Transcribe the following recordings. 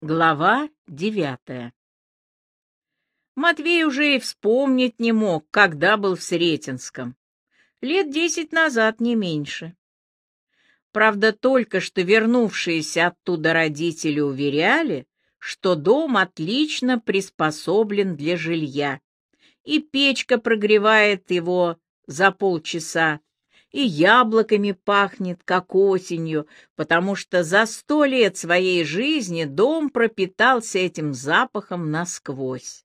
Глава девятая Матвей уже и вспомнить не мог, когда был в Сретенском. Лет десять назад, не меньше. Правда, только что вернувшиеся оттуда родители уверяли, что дом отлично приспособлен для жилья, и печка прогревает его за полчаса, и яблоками пахнет, как осенью, потому что за сто лет своей жизни дом пропитался этим запахом насквозь.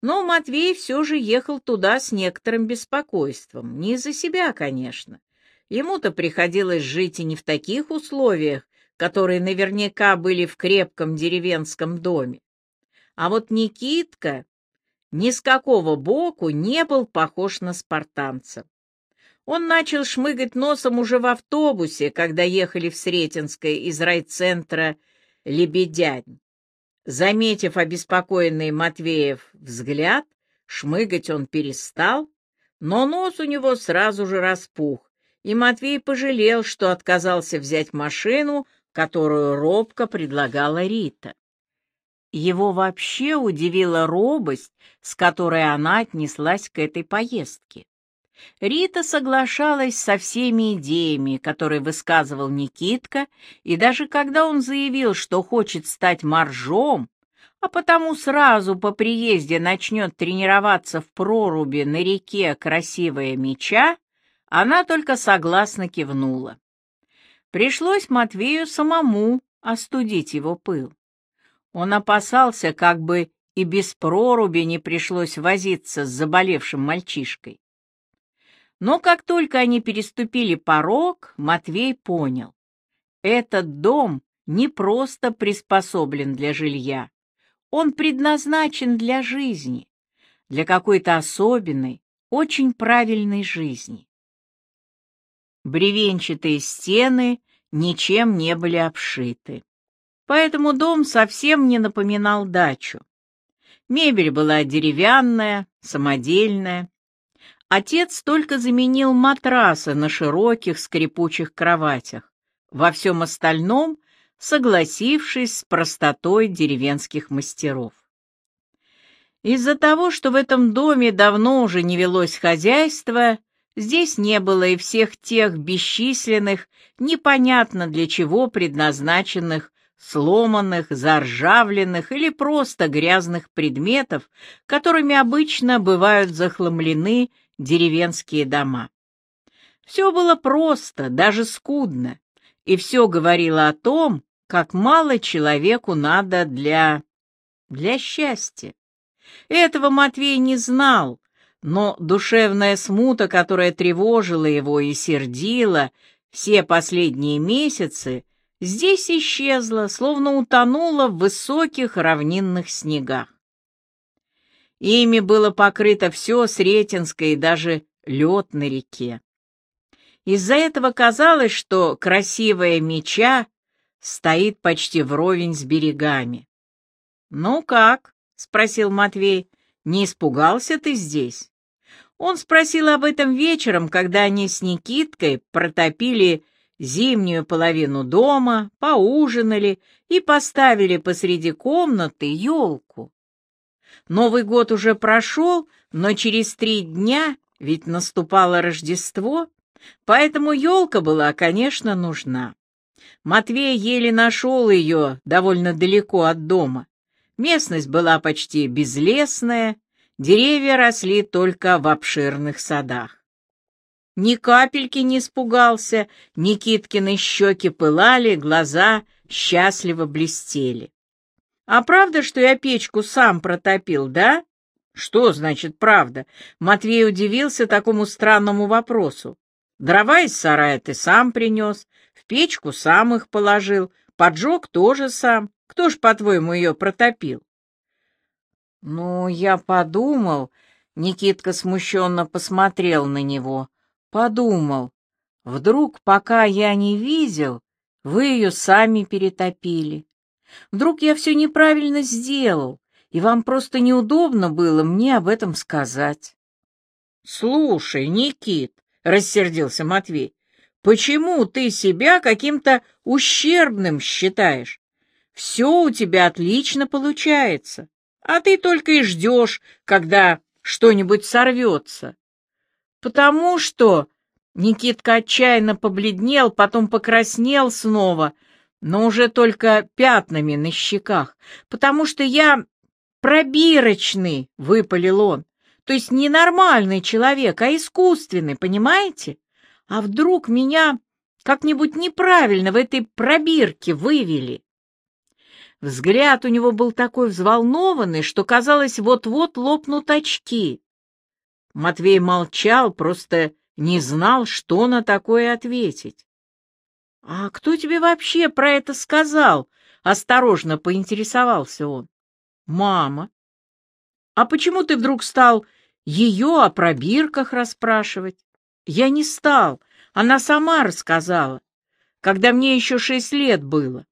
Но Матвей все же ехал туда с некоторым беспокойством, не из-за себя, конечно. Ему-то приходилось жить и не в таких условиях, которые наверняка были в крепком деревенском доме. А вот Никитка ни с какого боку не был похож на спартанца. Он начал шмыгать носом уже в автобусе, когда ехали в Сретенское из райцентра Лебедянь. Заметив обеспокоенный Матвеев взгляд, шмыгать он перестал, но нос у него сразу же распух, и Матвей пожалел, что отказался взять машину, которую робко предлагала Рита. Его вообще удивила робость, с которой она отнеслась к этой поездке. Рита соглашалась со всеми идеями, которые высказывал Никитка, и даже когда он заявил, что хочет стать моржом, а потому сразу по приезде начнет тренироваться в проруби на реке «Красивая меча», она только согласно кивнула. Пришлось Матвею самому остудить его пыл. Он опасался, как бы и без проруби не пришлось возиться с заболевшим мальчишкой. Но как только они переступили порог, Матвей понял. Этот дом не просто приспособлен для жилья. Он предназначен для жизни, для какой-то особенной, очень правильной жизни. Бревенчатые стены ничем не были обшиты. Поэтому дом совсем не напоминал дачу. Мебель была деревянная, самодельная, Отец только заменил матрасы на широких скрипучих кроватях, во всем остальном согласившись с простотой деревенских мастеров. Из-за того, что в этом доме давно уже не велось хозяйство, здесь не было и всех тех бесчисленных, непонятно для чего предназначенных сломанных, заржавленных или просто грязных предметов, которыми обычно бывают захламлены деревенские дома. Все было просто, даже скудно, и все говорило о том, как мало человеку надо для... для счастья. Этого Матвей не знал, но душевная смута, которая тревожила его и сердила все последние месяцы, здесь исчезла, словно утонула в высоких равнинных снегах. Ими было покрыто все Сретенское и даже лед на реке. Из-за этого казалось, что красивая меча стоит почти вровень с берегами. «Ну как?» — спросил Матвей. «Не испугался ты здесь?» Он спросил об этом вечером, когда они с Никиткой протопили зимнюю половину дома, поужинали и поставили посреди комнаты елку. Новый год уже прошел, но через три дня ведь наступало Рождество, поэтому елка была, конечно, нужна. Матвей еле нашел ее довольно далеко от дома. Местность была почти безлесная, деревья росли только в обширных садах. Ни капельки не испугался, Никиткины щеки пылали, глаза счастливо блестели. А правда, что я печку сам протопил, да? Что значит правда? Матвей удивился такому странному вопросу. Дрова из сарая ты сам принес, в печку сам их положил, поджег тоже сам. Кто ж, по-твоему, ее протопил? Ну, я подумал, Никитка смущенно посмотрел на него. Подумал, вдруг, пока я не видел, вы ее сами перетопили. Вдруг я все неправильно сделал, и вам просто неудобно было мне об этом сказать. — Слушай, Никит, — рассердился Матвей, — почему ты себя каким-то ущербным считаешь? Все у тебя отлично получается, а ты только и ждешь, когда что-нибудь сорвется. Потому что Никитка отчаянно побледнел, потом покраснел снова, но уже только пятнами на щеках, потому что я пробирочный, — выпалил он, — то есть не нормальный человек, а искусственный, понимаете? А вдруг меня как-нибудь неправильно в этой пробирке вывели? Взгляд у него был такой взволнованный, что, казалось, вот-вот лопнут очки. Матвей молчал, просто не знал, что на такое ответить. — А кто тебе вообще про это сказал? — осторожно поинтересовался он. — Мама. — А почему ты вдруг стал ее о пробирках расспрашивать? — Я не стал, она сама рассказала, когда мне еще шесть лет было.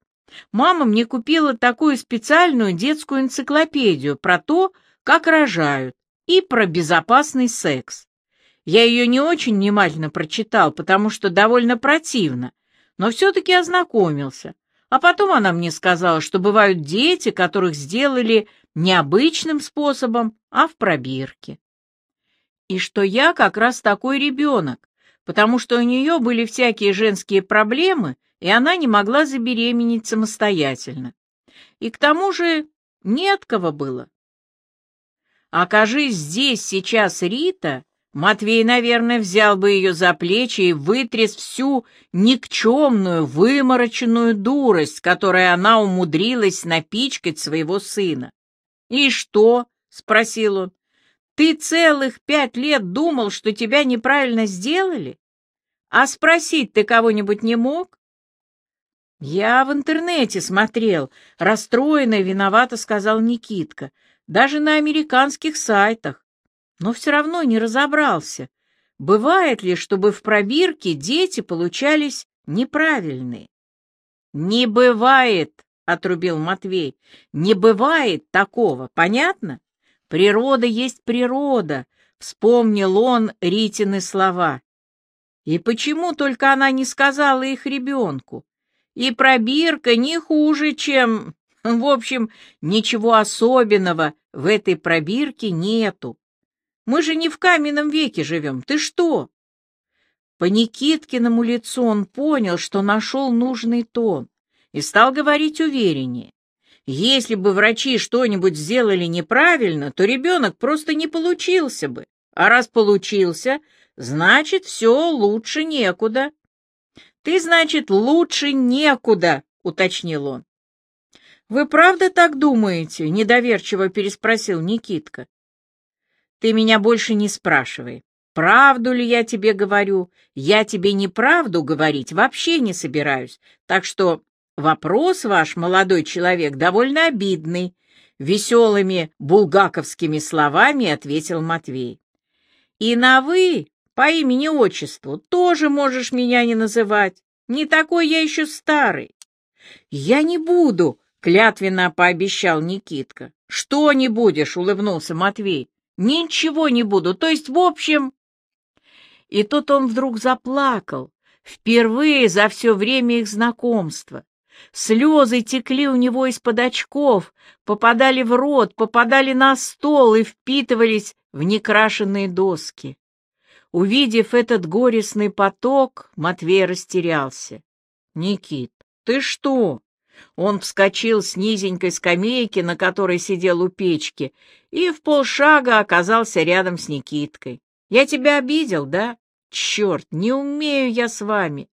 Мама мне купила такую специальную детскую энциклопедию про то, как рожают, и про безопасный секс. Я ее не очень внимательно прочитал, потому что довольно противно, но все-таки ознакомился. А потом она мне сказала, что бывают дети, которых сделали не обычным способом, а в пробирке. И что я как раз такой ребенок, потому что у нее были всякие женские проблемы, и она не могла забеременеть самостоятельно. И к тому же не от кого было. Окажись здесь сейчас Рита, Матвей, наверное, взял бы ее за плечи и вытряс всю никчемную, вымороченную дурость, которой она умудрилась напичкать своего сына. «И что?» — спросил он. «Ты целых пять лет думал, что тебя неправильно сделали? А спросить ты кого-нибудь не мог?» «Я в интернете смотрел», — расстроенно и виновато сказал Никитка. «Даже на американских сайтах но все равно не разобрался, бывает ли, чтобы в пробирке дети получались неправильные. «Не бывает», — отрубил Матвей, — «не бывает такого, понятно? Природа есть природа», — вспомнил он Ритины слова. И почему только она не сказала их ребенку? И пробирка не хуже, чем... В общем, ничего особенного в этой пробирке нету. Мы же не в каменном веке живем. Ты что?» По Никиткиному лицу он понял, что нашел нужный тон, и стал говорить увереннее. Если бы врачи что-нибудь сделали неправильно, то ребенок просто не получился бы. А раз получился, значит, все лучше некуда. Ты, значит, лучше некуда, уточнил он. Вы правда так думаете? недоверчиво переспросил Никитка. Ты меня больше не спрашивай. Правду ли я тебе говорю? Я тебе неправду говорить вообще не собираюсь. Так что вопрос ваш, молодой человек, довольно обидный. Веселыми булгаковскими словами ответил Матвей. И на «вы» по имени-отчеству тоже можешь меня не называть. Не такой я еще старый. Я не буду, клятвенно пообещал Никитка. Что не будешь, улыбнулся Матвей. Ничего не буду. То есть, в общем...» И тут он вдруг заплакал, впервые за все время их знакомства. Слезы текли у него из-под очков, попадали в рот, попадали на стол и впитывались в некрашенные доски. Увидев этот горестный поток, Матвей растерялся. — Никит, ты что? Он вскочил с низенькой скамейки, на которой сидел у печки, и в полшага оказался рядом с Никиткой. «Я тебя обидел, да? Черт, не умею я с вами!»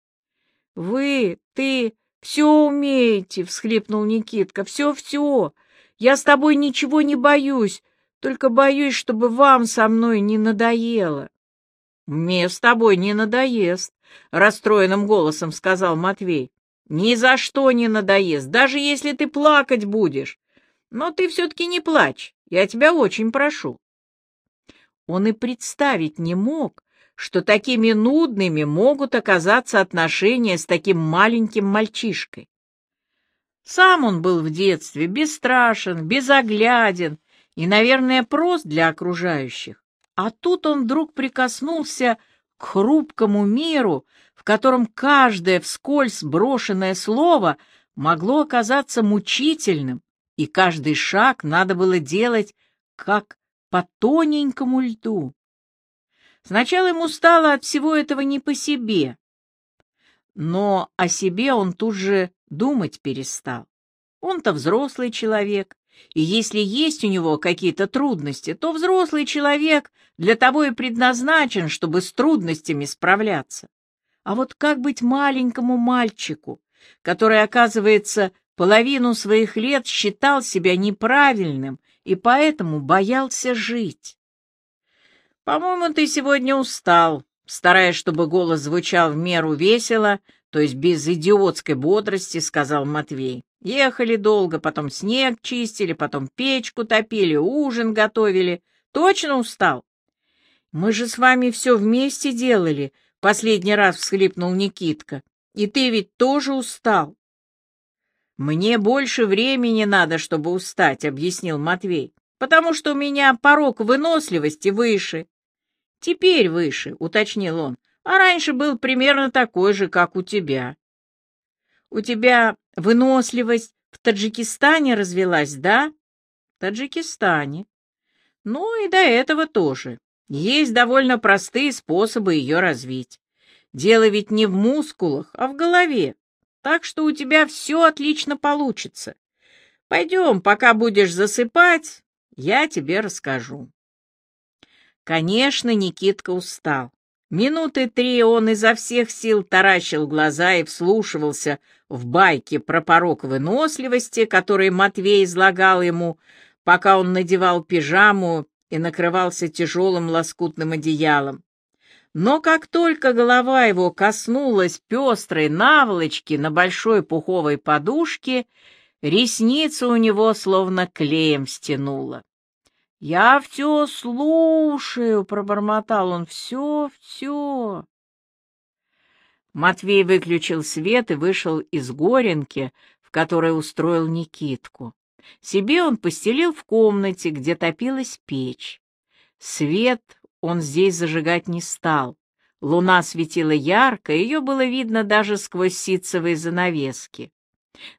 «Вы, ты, все умеете!» — всхлипнул Никитка. «Все-все! Я с тобой ничего не боюсь, только боюсь, чтобы вам со мной не надоело». «Мне с тобой не надоест», — расстроенным голосом сказал Матвей. Ни за что не надоест, даже если ты плакать будешь. Но ты все-таки не плачь, я тебя очень прошу. Он и представить не мог, что такими нудными могут оказаться отношения с таким маленьким мальчишкой. Сам он был в детстве бесстрашен, безогляден и, наверное, прост для окружающих. А тут он вдруг прикоснулся к хрупкому миру, в котором каждое вскользь брошенное слово могло оказаться мучительным, и каждый шаг надо было делать как по тоненькому льду. Сначала ему стало от всего этого не по себе, но о себе он тут же думать перестал. Он-то взрослый человек, и если есть у него какие-то трудности, то взрослый человек для того и предназначен, чтобы с трудностями справляться. А вот как быть маленькому мальчику, который, оказывается, половину своих лет считал себя неправильным и поэтому боялся жить? «По-моему, ты сегодня устал», стараясь, чтобы голос звучал в меру весело, то есть без идиотской бодрости, сказал Матвей. Ехали долго, потом снег чистили, потом печку топили, ужин готовили. Точно устал? Мы же с вами все вместе делали, последний раз всхлипнул Никитка. И ты ведь тоже устал. Мне больше времени надо, чтобы устать, объяснил Матвей, потому что у меня порог выносливости выше. Теперь выше, уточнил он, а раньше был примерно такой же, как у тебя. У тебя выносливость в Таджикистане развелась, да? В Таджикистане. Ну и до этого тоже. Есть довольно простые способы ее развить. Дело ведь не в мускулах, а в голове. Так что у тебя все отлично получится. Пойдем, пока будешь засыпать, я тебе расскажу. Конечно, Никитка устал. Минуты три он изо всех сил таращил глаза и вслушивался в байки про порог выносливости, которые Матвей излагал ему, пока он надевал пижаму и накрывался тяжелым лоскутным одеялом. Но как только голова его коснулась пестрой наволочки на большой пуховой подушке, ресницы у него словно клеем стянуло. «Я все слушаю», — пробормотал он, — «все, все». Матвей выключил свет и вышел из горенки, в которой устроил Никитку. Себе он постелил в комнате, где топилась печь. Свет он здесь зажигать не стал. Луна светила ярко, ее было видно даже сквозь ситцевые занавески.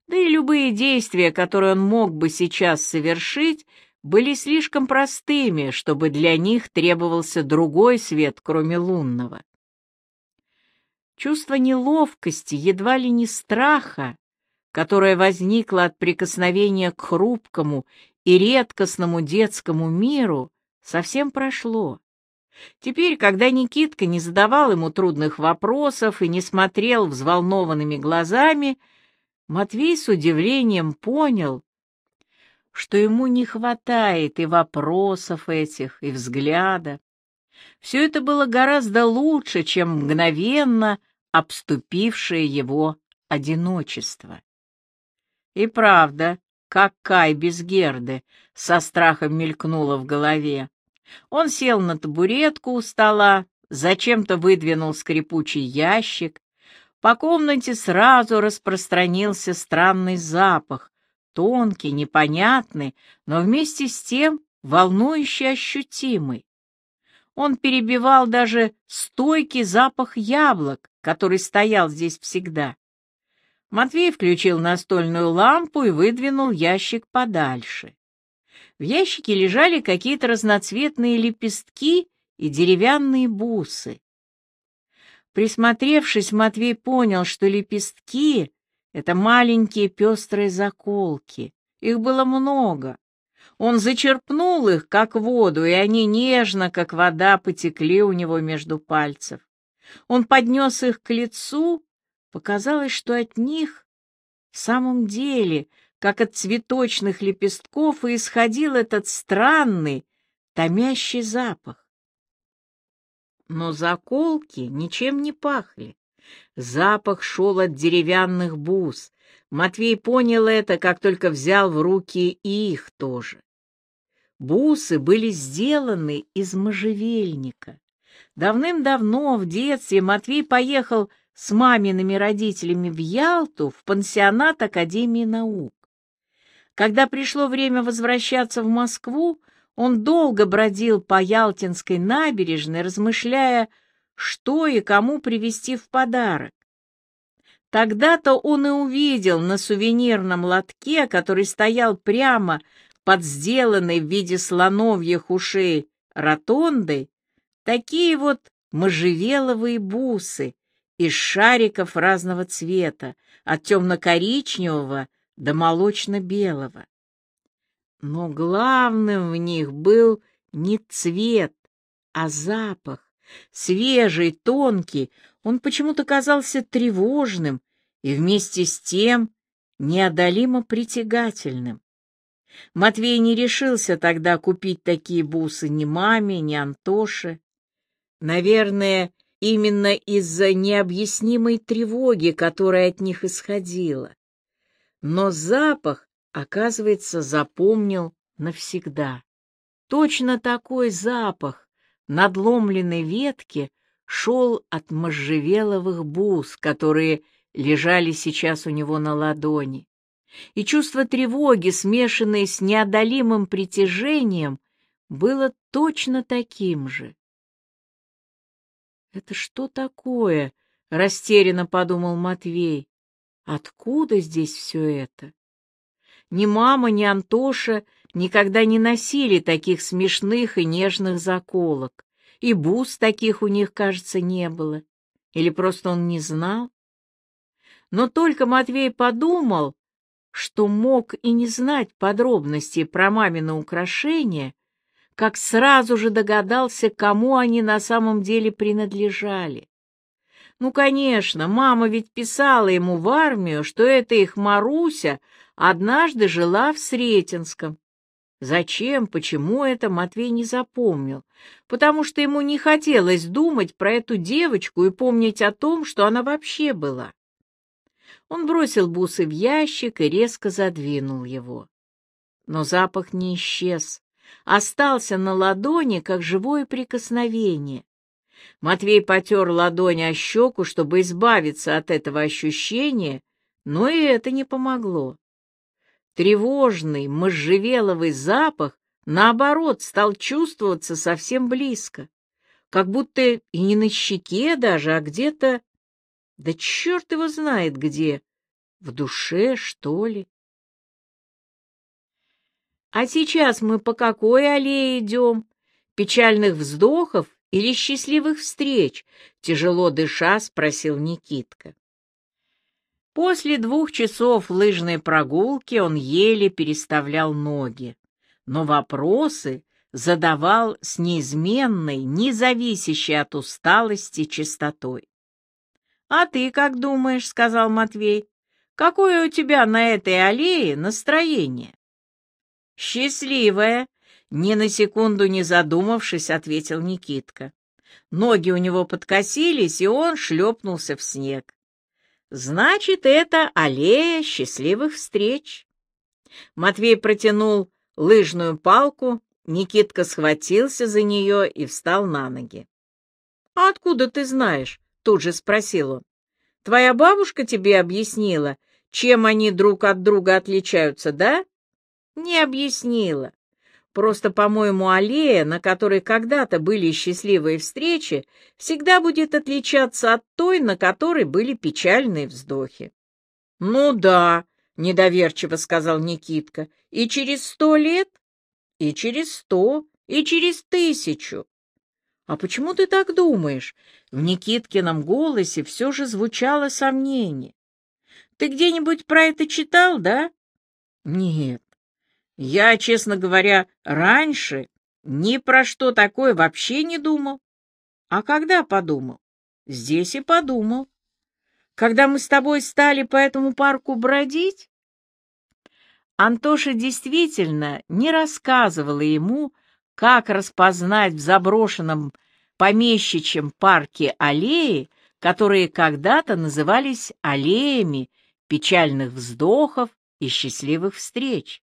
Да и любые действия, которые он мог бы сейчас совершить, были слишком простыми, чтобы для них требовался другой свет, кроме лунного. Чувство неловкости, едва ли не страха, которое возникло от прикосновения к хрупкому и редкостному детскому миру, совсем прошло. Теперь, когда Никитка не задавал ему трудных вопросов и не смотрел взволнованными глазами, Матвей с удивлением понял, что ему не хватает и вопросов этих, и взгляда. Все это было гораздо лучше, чем мгновенно обступившее его одиночество. И правда, как Кай без Герды, со страхом мелькнуло в голове. Он сел на табуретку у стола, зачем-то выдвинул скрипучий ящик. По комнате сразу распространился странный запах, тонкий, непонятный, но вместе с тем волнующе ощутимый. Он перебивал даже стойкий запах яблок, который стоял здесь всегда. Матвей включил настольную лампу и выдвинул ящик подальше. В ящике лежали какие-то разноцветные лепестки и деревянные бусы. Присмотревшись, Матвей понял, что лепестки это маленькие пестрые заколки. Их было много. Он зачерпнул их, как воду, и они нежно, как вода, потекли у него между пальцев. Он поднес их к лицу, показалось, что от них в самом деле, как от цветочных лепестков, и исходил этот странный, томящий запах. Но заколки ничем не пахли. Запах шел от деревянных бус. Матвей понял это, как только взял в руки и их тоже. Бусы были сделаны из можжевельника. Давным-давно, в детстве, Матвей поехал с мамиными родителями в Ялту в пансионат Академии наук. Когда пришло время возвращаться в Москву, он долго бродил по Ялтинской набережной, размышляя, что и кому привезти в подарок. Тогда-то он и увидел на сувенирном лотке, который стоял прямо под сделанной в виде слоновьих ушей ротондой, такие вот можжевеловые бусы из шариков разного цвета, от темно-коричневого до молочно-белого. Но главным в них был не цвет, а запах. Свежий, тонкий, он почему-то казался тревожным и вместе с тем неодолимо притягательным. Матвей не решился тогда купить такие бусы ни маме, ни Антоше. Наверное, именно из-за необъяснимой тревоги, которая от них исходила. Но запах, оказывается, запомнил навсегда. Точно такой запах надломленной ветки шел от можжевеловых бус, которые лежали сейчас у него на ладони. И чувство тревоги, смешанное с неодолимым притяжением, было точно таким же. «Это что такое?» — растерянно подумал Матвей. «Откуда здесь все это?» Ни мама, ни Антоша никогда не носили таких смешных и нежных заколок, и бус таких у них, кажется, не было. Или просто он не знал? Но только Матвей подумал, что мог и не знать подробностей про мамино украшения, как сразу же догадался, кому они на самом деле принадлежали. Ну, конечно, мама ведь писала ему в армию, что это их Маруся однажды жила в Сретенском. Зачем, почему это Матвей не запомнил? Потому что ему не хотелось думать про эту девочку и помнить о том, что она вообще была. Он бросил бусы в ящик и резко задвинул его. Но запах не исчез, остался на ладони, как живое прикосновение. Матвей потер ладонь о щеку, чтобы избавиться от этого ощущения, но и это не помогло. Тревожный, можжевеловый запах, наоборот, стал чувствоваться совсем близко, как будто и не на щеке даже, а где-то... Да черт его знает где, в душе, что ли. А сейчас мы по какой аллее идем? Печальных вздохов или счастливых встреч? Тяжело дыша, спросил Никитка. После двух часов лыжной прогулки он еле переставлял ноги, но вопросы задавал с неизменной, независящей от усталости чистотой. — А ты как думаешь, — сказал Матвей, — какое у тебя на этой аллее настроение? — Счастливое, — ни на секунду не задумавшись, ответил Никитка. Ноги у него подкосились, и он шлепнулся в снег. Значит, это аллея счастливых встреч. Матвей протянул лыжную палку, Никитка схватился за нее и встал на ноги. — А откуда ты знаешь? — тут же спросил он. — Твоя бабушка тебе объяснила, чем они друг от друга отличаются, да? — Не объяснила. Просто, по-моему, аллея, на которой когда-то были счастливые встречи, всегда будет отличаться от той, на которой были печальные вздохи. — Ну да, — недоверчиво сказал Никитка, — и через сто лет, и через сто, и через тысячу. — А почему ты так думаешь? В Никиткином голосе все же звучало сомнение. — Ты где-нибудь про это читал, да? — Нет, я, честно говоря, раньше ни про что такое вообще не думал. А когда подумал? Здесь и подумал. Когда мы с тобой стали по этому парку бродить? Антоша действительно не рассказывала ему, как распознать в заброшенном помещичьем парке аллеи, которые когда-то назывались аллеями печальных вздохов и счастливых встреч.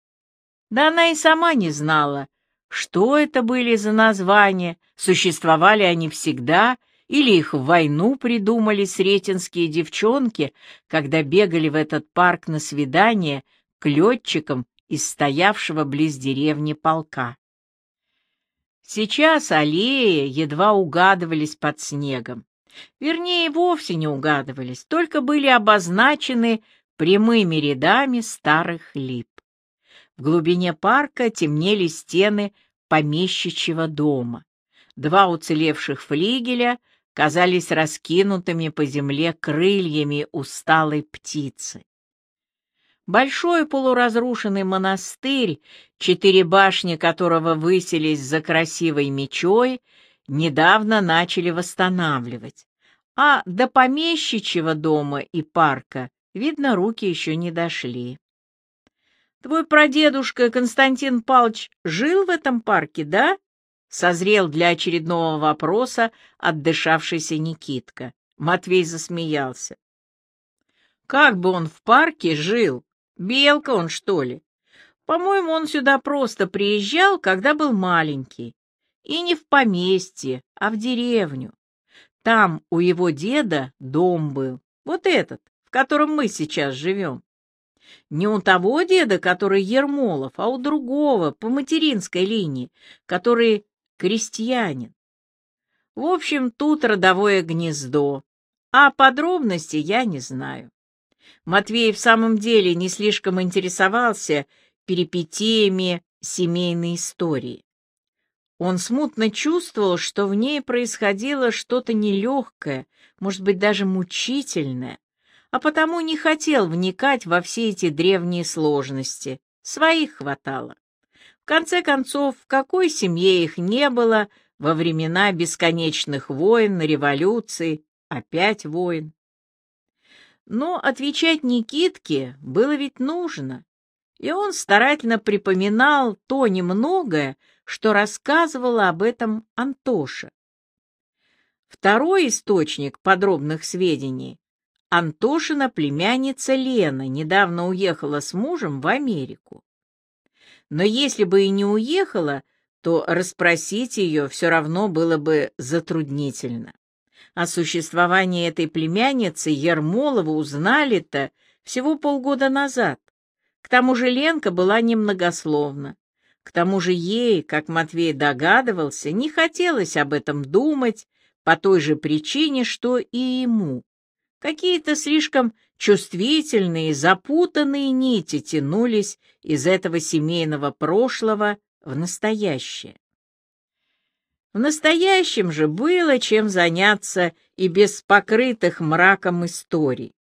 Да она и сама не знала, что это были за названия, существовали они всегда, или их в войну придумали сретенские девчонки, когда бегали в этот парк на свидание к летчикам из стоявшего близ деревни полка. Сейчас аллеи едва угадывались под снегом. Вернее, вовсе не угадывались, только были обозначены прямыми рядами старых лип. В глубине парка темнели стены помещичьего дома. Два уцелевших флигеля казались раскинутыми по земле крыльями усталой птицы. Большой полуразрушенный монастырь, четыре башни которого высились за красивой мечой, недавно начали восстанавливать, а до помещичьего дома и парка, видно, руки еще не дошли. Твой прадедушка Константин Павлович жил в этом парке, да? Созрел для очередного вопроса отдышавшийся Никитка. Матвей засмеялся. Как бы он в парке жил? Белка он, что ли? По-моему, он сюда просто приезжал, когда был маленький. И не в поместье, а в деревню. Там у его деда дом был, вот этот, в котором мы сейчас живем. Не у того деда, который Ермолов, а у другого, по материнской линии, который крестьянин. В общем, тут родовое гнездо, а подробности я не знаю. Матвей в самом деле не слишком интересовался перипетиями семейной истории. Он смутно чувствовал, что в ней происходило что-то нелегкое, может быть, даже мучительное, а потому не хотел вникать во все эти древние сложности. Своих хватало. В конце концов, в какой семье их не было во времена бесконечных войн, революций, опять войн? Но отвечать Никитке было ведь нужно, и он старательно припоминал то немногое, что рассказывала об этом Антоша. Второй источник подробных сведений Антошина племянница Лена недавно уехала с мужем в Америку. Но если бы и не уехала, то расспросить ее все равно было бы затруднительно. О существовании этой племянницы Ермолова узнали-то всего полгода назад. К тому же Ленка была немногословна. К тому же ей, как Матвей догадывался, не хотелось об этом думать по той же причине, что и ему. Какие-то слишком чувствительные, запутанные нити тянулись из этого семейного прошлого в настоящее. В настоящем же было чем заняться и без покрытых мраком историй.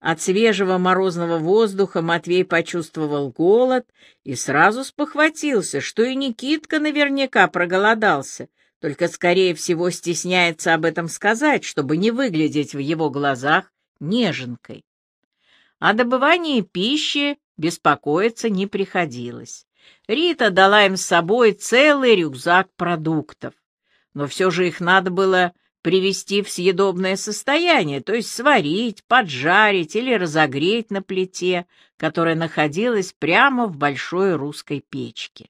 От свежего морозного воздуха Матвей почувствовал голод и сразу спохватился, что и Никитка наверняка проголодался, только, скорее всего, стесняется об этом сказать, чтобы не выглядеть в его глазах неженкой. О добывании пищи беспокоиться не приходилось. Рита дала им с собой целый рюкзак продуктов, но все же их надо было привести в съедобное состояние, то есть сварить, поджарить или разогреть на плите, которая находилась прямо в большой русской печке.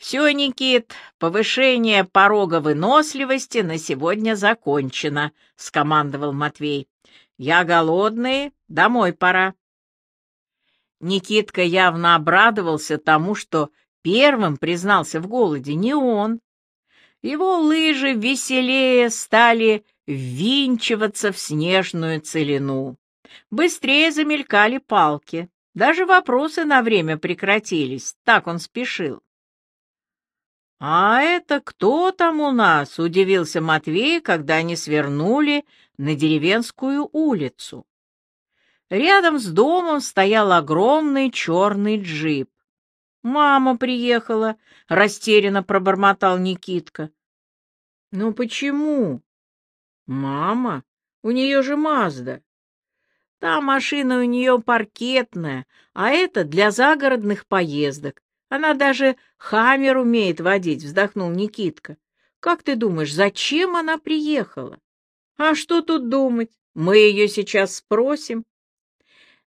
«Все, Никит, повышение порога выносливости на сегодня закончено», — скомандовал Матвей. «Я голодный, домой пора». Никитка явно обрадовался тому, что первым признался в голоде не он. Его лыжи веселее стали ввинчиваться в снежную целину. Быстрее замелькали палки. Даже вопросы на время прекратились, так он спешил. «А это кто там у нас?» — удивился Матвей, когда они свернули на деревенскую улицу. Рядом с домом стоял огромный черный джип. «Мама приехала», — растерянно пробормотал Никитка. «Ну почему?» «Мама? У нее же Мазда». «Та машина у нее паркетная, а это для загородных поездок. Она даже хаммер умеет водить, вздохнул Никитка. Как ты думаешь, зачем она приехала? А что тут думать? Мы ее сейчас спросим.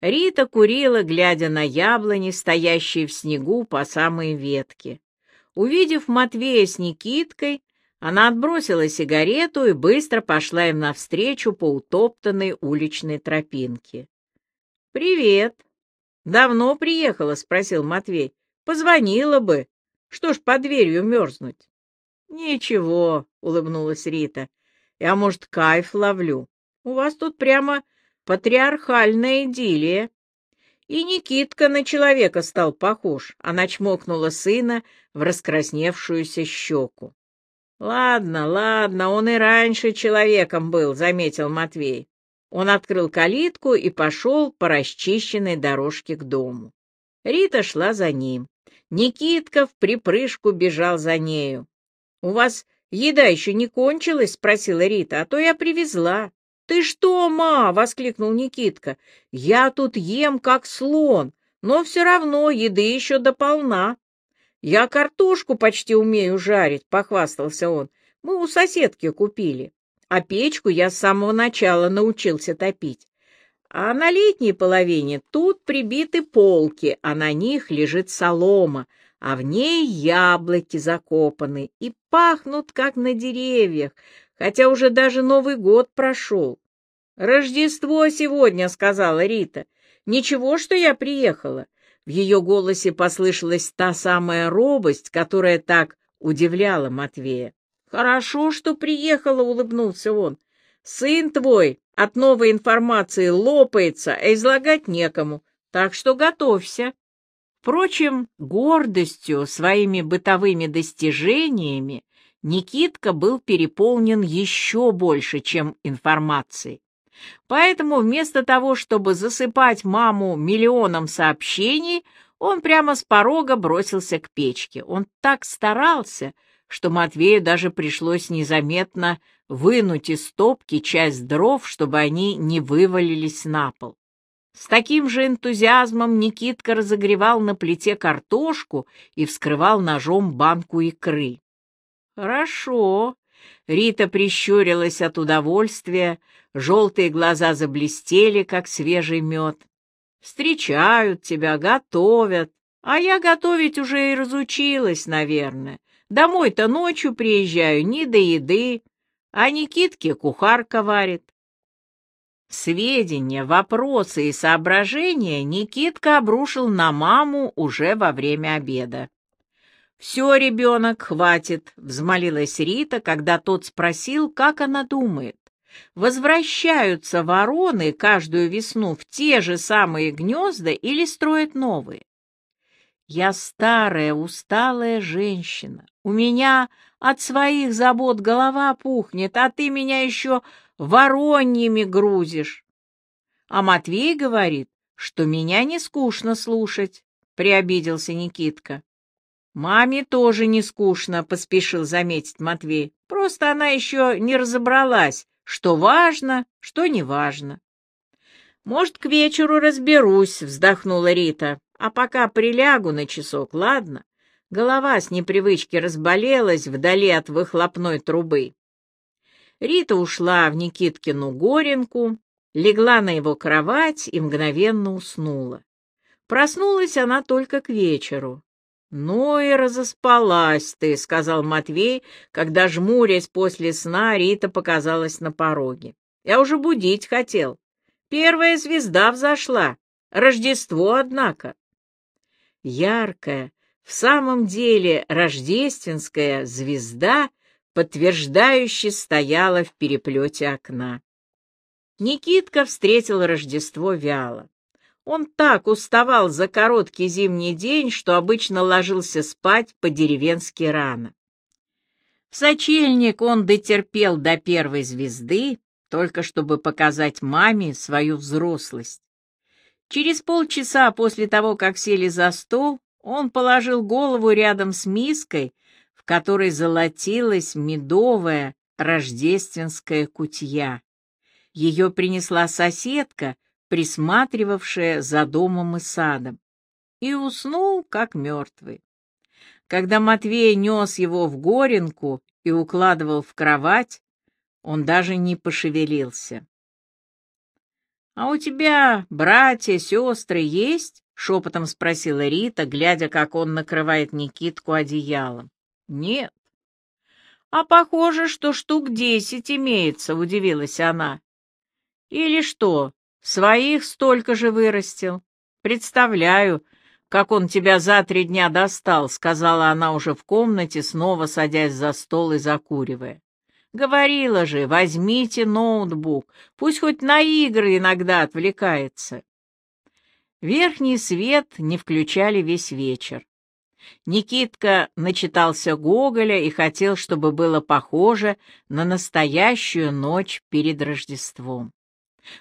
Рита курила, глядя на яблони, стоящие в снегу по самой ветке. Увидев Матвея с Никиткой, она отбросила сигарету и быстро пошла им навстречу по утоптанной уличной тропинке. «Привет! Давно приехала?» — спросил Матвей. Позвонила бы. Что ж под дверью мерзнуть? Ничего, улыбнулась Рита. Я, может, кайф ловлю. У вас тут прямо патриархальная идиллия. И Никитка на человека стал похож. Она чмокнула сына в раскрасневшуюся щеку. «Ладно, ладно, он и раньше человеком был», — заметил Матвей. Он открыл калитку и пошел по расчищенной дорожке к дому. Рита шла за ним. Никитка в припрыжку бежал за нею. «У вас еда еще не кончилась?» — спросила Рита. «А то я привезла». «Ты что, ма?» — воскликнул Никитка. «Я тут ем, как слон, но все равно еды еще дополна». «Я картошку почти умею жарить», — похвастался он. «Мы у соседки купили, а печку я с самого начала научился топить. А на летней половине тут прибиты полки, а на них лежит солома, а в ней яблоки закопаны и пахнут, как на деревьях, хотя уже даже Новый год прошел. «Рождество сегодня», — сказала Рита. «Ничего, что я приехала». В ее голосе послышалась та самая робость, которая так удивляла Матвея. «Хорошо, что приехала», — улыбнулся он. «Сын твой от новой информации лопается, а излагать некому, так что готовься». Впрочем, гордостью своими бытовыми достижениями Никитка был переполнен еще больше, чем информацией. Поэтому вместо того, чтобы засыпать маму миллионом сообщений, он прямо с порога бросился к печке. Он так старался, что Матвею даже пришлось незаметно вынуть из стопки часть дров, чтобы они не вывалились на пол. С таким же энтузиазмом Никитка разогревал на плите картошку и вскрывал ножом банку икры. «Хорошо», Рита прищурилась от удовольствия, желтые глаза заблестели, как свежий мед. «Встречают тебя, готовят, а я готовить уже и разучилась, наверное. Домой-то ночью приезжаю, ни до еды, а Никитке кухарка варит». Сведения, вопросы и соображения Никитка обрушил на маму уже во время обеда. «Все, ребенок, хватит», — взмолилась Рита, когда тот спросил, как она думает. «Возвращаются вороны каждую весну в те же самые гнезда или строят новые?» «Я старая, усталая женщина. У меня от своих забот голова пухнет, а ты меня еще вороньями грузишь». А Матвей говорит, что меня не скучно слушать, — приобиделся Никитка. «Маме тоже не скучно», — поспешил заметить Матвей. «Просто она еще не разобралась, что важно, что не важно». «Может, к вечеру разберусь», — вздохнула Рита. «А пока прилягу на часок, ладно?» Голова с непривычки разболелась вдали от выхлопной трубы. Рита ушла в Никиткину горенку, легла на его кровать и мгновенно уснула. Проснулась она только к вечеру. «Ну и разоспалась ты», — сказал Матвей, когда, жмурясь после сна, Рита показалась на пороге. «Я уже будить хотел. Первая звезда взошла. Рождество, однако». Яркая, в самом деле рождественская звезда, подтверждающе стояла в переплете окна. Никитка встретил Рождество вяло. Он так уставал за короткий зимний день, что обычно ложился спать по-деревенски рано. В сочельник он дотерпел до первой звезды, только чтобы показать маме свою взрослость. Через полчаса после того, как сели за стол, он положил голову рядом с миской, в которой золотилась медовая рождественская кутья. Ее принесла соседка — присматривавшая за домом и садом, и уснул, как мертвый. Когда Матвей нес его в горенку и укладывал в кровать, он даже не пошевелился. — А у тебя братья, сестры есть? — шепотом спросила Рита, глядя, как он накрывает Никитку одеялом. — Нет. — А похоже, что штук десять имеется, — удивилась она. — Или что, Своих столько же вырастил. Представляю, как он тебя за три дня достал, сказала она уже в комнате, снова садясь за стол и закуривая. Говорила же, возьмите ноутбук, пусть хоть на игры иногда отвлекается. Верхний свет не включали весь вечер. Никитка начитался Гоголя и хотел, чтобы было похоже на настоящую ночь перед Рождеством.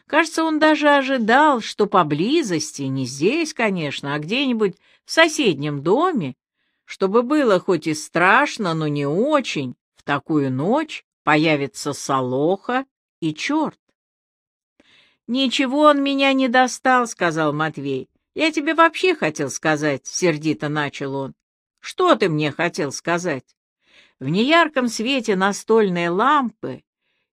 Кажется, он даже ожидал, что поблизости, не здесь, конечно, а где-нибудь в соседнем доме, чтобы было хоть и страшно, но не очень, в такую ночь появится Солоха и черт. «Ничего он меня не достал», — сказал Матвей. «Я тебе вообще хотел сказать», — сердито начал он. «Что ты мне хотел сказать?» В неярком свете настольной лампы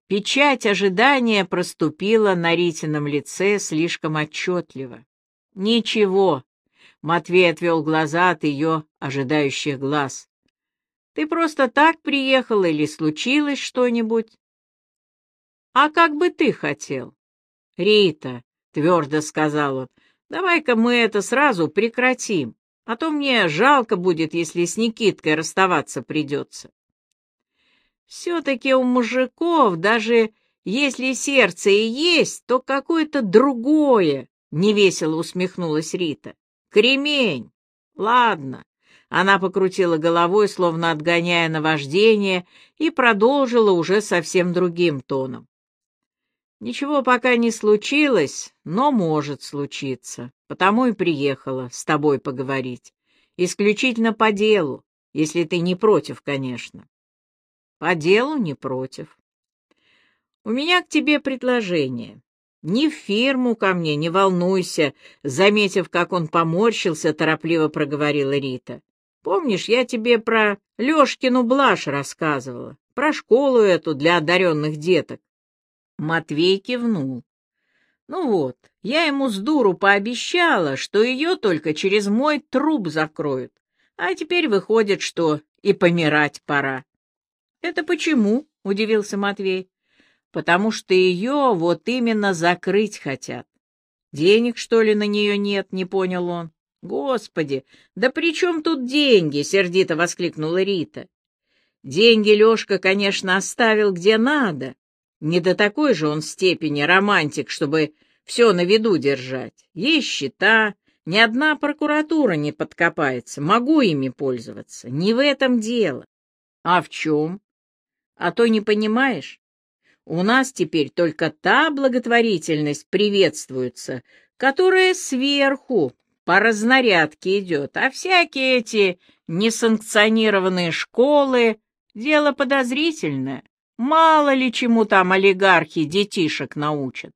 печать ожидания проступила на Ритином лице слишком отчетливо. «Ничего», — Матвей отвел глаза от ее ожидающих глаз. «Ты просто так приехала или случилось что-нибудь?» «А как бы ты хотел?» «Рита», — твердо сказал он, — «давай-ка мы это сразу прекратим, а то мне жалко будет, если с Никиткой расставаться придется». «Все-таки у мужиков, даже если сердце и есть, то какое-то другое», — невесело усмехнулась Рита. «Кремень! Ладно». Она покрутила головой, словно отгоняя наваждение, и продолжила уже совсем другим тоном. Ничего пока не случилось, но может случиться. Потому и приехала с тобой поговорить. Исключительно по делу, если ты не против, конечно. По делу не против. У меня к тебе предложение. Ни в фирму ко мне, не волнуйся, заметив, как он поморщился, торопливо проговорила Рита. Помнишь, я тебе про Лешкину блажь рассказывала, про школу эту для одаренных деток? Матвей кивнул. Ну вот, я ему с дуру пообещала, что ее только через мой труп закроют. А теперь выходит, что и помирать пора. Это почему? — удивился Матвей. Потому что ее вот именно закрыть хотят. Денег, что ли, на нее нет, не понял он. Господи, да при чем тут деньги? — сердито воскликнула Рита. Деньги Лешка, конечно, оставил где надо, не до такой же он степени романтик, чтобы все на виду держать. Есть счета, ни одна прокуратура не подкопается, могу ими пользоваться. Не в этом дело. А в чем? А то не понимаешь? У нас теперь только та благотворительность приветствуется, которая сверху по разнарядке идет, а всякие эти несанкционированные школы — дело подозрительное. Мало ли чему там олигархи детишек научат.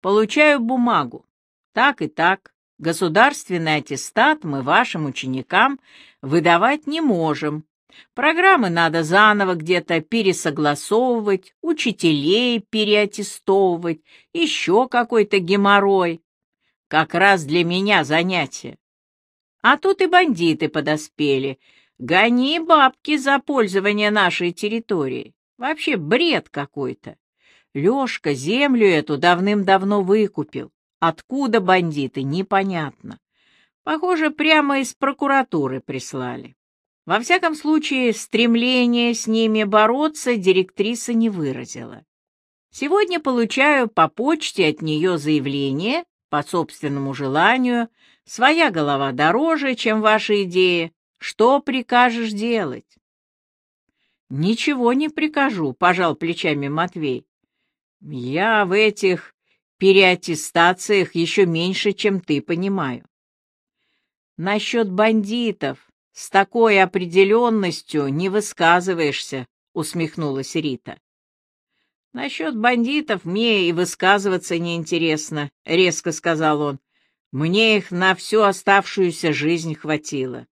Получаю бумагу. Так и так. Государственный аттестат мы вашим ученикам выдавать не можем. Программы надо заново где-то пересогласовывать, учителей переаттестовывать, еще какой-то геморрой. Как раз для меня занятие. А тут и бандиты подоспели. Гони бабки за пользование нашей территорией. Вообще бред какой-то. Лешка землю эту давным-давно выкупил. Откуда бандиты, непонятно. Похоже, прямо из прокуратуры прислали. Во всяком случае, стремление с ними бороться директриса не выразила. Сегодня получаю по почте от нее заявление, по собственному желанию, своя голова дороже, чем ваша идея, что прикажешь делать? «Ничего не прикажу», — пожал плечами Матвей. «Я в этих переаттестациях еще меньше, чем ты, понимаю». «Насчет бандитов с такой определенностью не высказываешься», — усмехнулась Рита. «Насчет бандитов мне и высказываться неинтересно», — резко сказал он. «Мне их на всю оставшуюся жизнь хватило.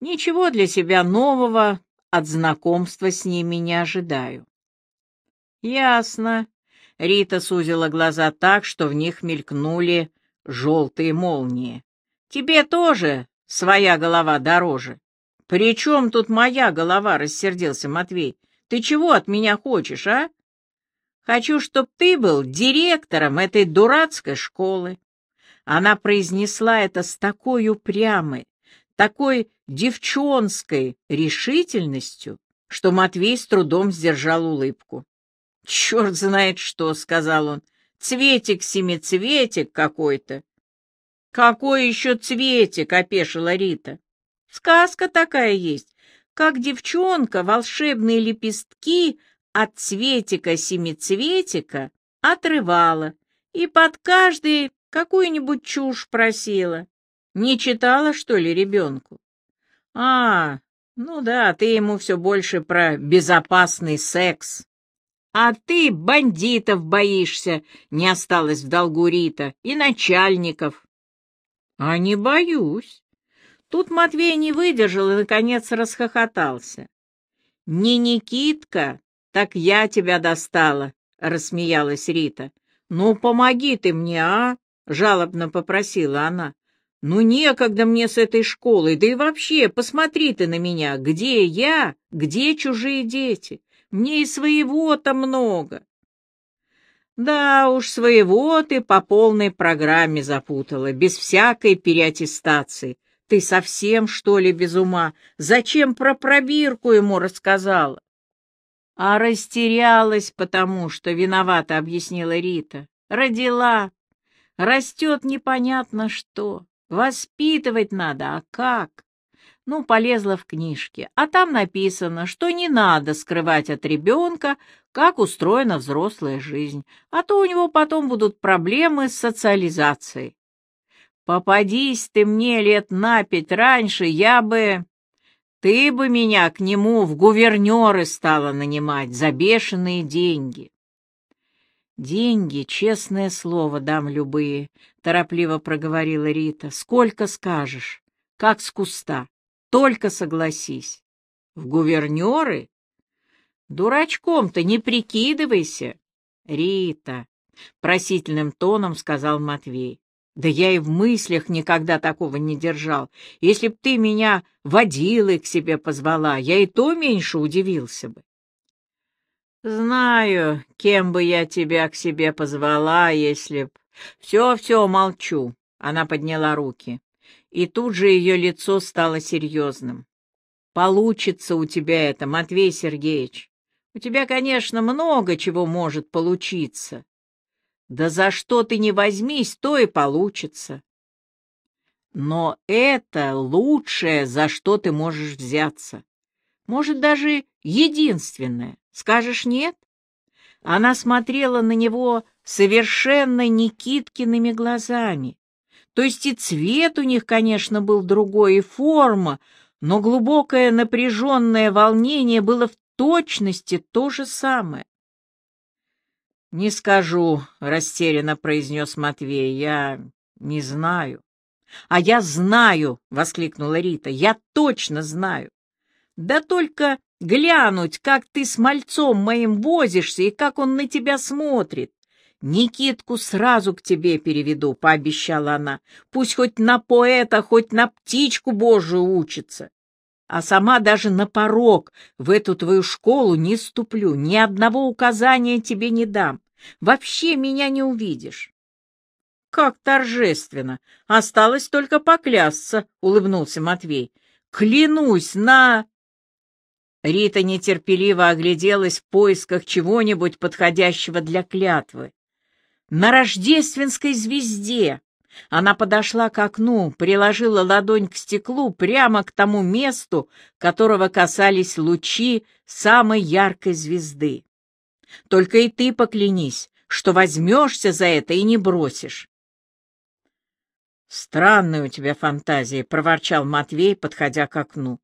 Ничего для себя нового от знакомства с ними не ожидаю. Ясно. Рита сузила глаза так, что в них мелькнули желтые молнии. Тебе тоже своя голова дороже. При чем тут моя голова, рассердился Матвей. Ты чего от меня хочешь, а? Хочу, чтоб ты был директором этой дурацкой школы. Она произнесла это с такой упрямой, такой девчонской решительностью, что Матвей с трудом сдержал улыбку. «Черт знает что», — сказал он, — «цветик-семицветик какой-то». «Какой еще цветик?» — опешила Рита. «Сказка такая есть, как девчонка волшебные лепестки от цветика-семицветика отрывала и под каждый какую-нибудь чушь просила. Не читала, что ли, ребенку? А, ну да, ты ему все больше про безопасный секс. А ты бандитов боишься, не осталось в долгу Рита, и начальников. А не боюсь. Тут Матвей не выдержал и, наконец, расхохотался. Не Никитка, так я тебя достала, рассмеялась Рита. Ну, помоги ты мне, а? жалобно попросила она. Ну, некогда мне с этой школой, да и вообще, посмотри ты на меня, где я, где чужие дети? Мне и своего-то много. Да уж, своего ты по полной программе запутала, без всякой переаттестации. Ты совсем, что ли, без ума? Зачем про пробирку ему рассказала? А растерялась, потому что виновата, объяснила Рита. Родила. Растет непонятно что. Воспитывать надо, а как? Ну, полезла в книжки, а там написано, что не надо скрывать от ребенка, как устроена взрослая жизнь, а то у него потом будут проблемы с социализацией. Попадись ты мне лет на пять раньше, я бы... Ты бы меня к нему в гувернеры стала нанимать за бешеные деньги. «Деньги, честное слово, дам любые», — торопливо проговорила Рита. «Сколько скажешь? Как с куста. Только согласись». «В гувернеры?» «Дурачком-то не прикидывайся». «Рита», — просительным тоном сказал Матвей. «Да я и в мыслях никогда такого не держал. Если б ты меня водила и к себе позвала, я и то меньше удивился бы». Знаю, кем бы я тебя к себе позвала, если б... Все-все, молчу. Она подняла руки. И тут же ее лицо стало серьезным. Получится у тебя это, Матвей Сергеевич. У тебя, конечно, много чего может получиться. Да за что ты не возьмись, то и получится. Но это лучшее, за что ты можешь взяться. Может, даже единственное. Скажешь нет? Она смотрела на него совершенно Никиткиными глазами. То есть и цвет у них, конечно, был другой, и форма, но глубокое напряженное волнение было в точности то же самое. «Не скажу», — растерянно произнес Матвей, — «я не знаю». «А я знаю!» — воскликнула Рита. «Я точно знаю! Да только глянуть, как ты с мальцом моим возишься и как он на тебя смотрит. Никитку сразу к тебе переведу, — пообещала она. Пусть хоть на поэта, хоть на птичку Божию учится. А сама даже на порог в эту твою школу не ступлю, ни одного указания тебе не дам. Вообще меня не увидишь. — Как торжественно! Осталось только поклясться, — улыбнулся Матвей. — Клянусь на... Рита нетерпеливо огляделась в поисках чего-нибудь подходящего для клятвы. На рождественской звезде она подошла к окну, приложила ладонь к стеклу прямо к тому месту, которого касались лучи самой яркой звезды. Только и ты поклянись, что возьмешься за это и не бросишь. «Странная у тебя фантазия», — проворчал Матвей, подходя к окну.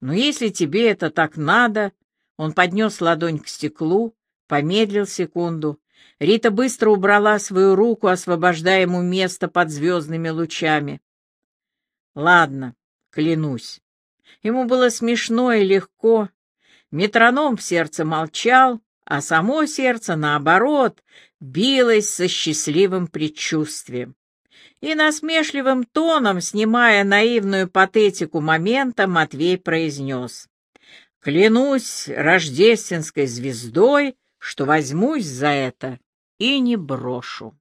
Но если тебе это так надо...» Он поднес ладонь к стеклу, помедлил секунду. Рита быстро убрала свою руку, освобождая ему место под звездными лучами. «Ладно, клянусь». Ему было смешно и легко. Метроном в сердце молчал, а само сердце, наоборот, билось со счастливым предчувствием и насмешливым тоном, снимая наивную патетику момента, Матвей произнес. «Клянусь рождественской звездой, что возьмусь за это и не брошу».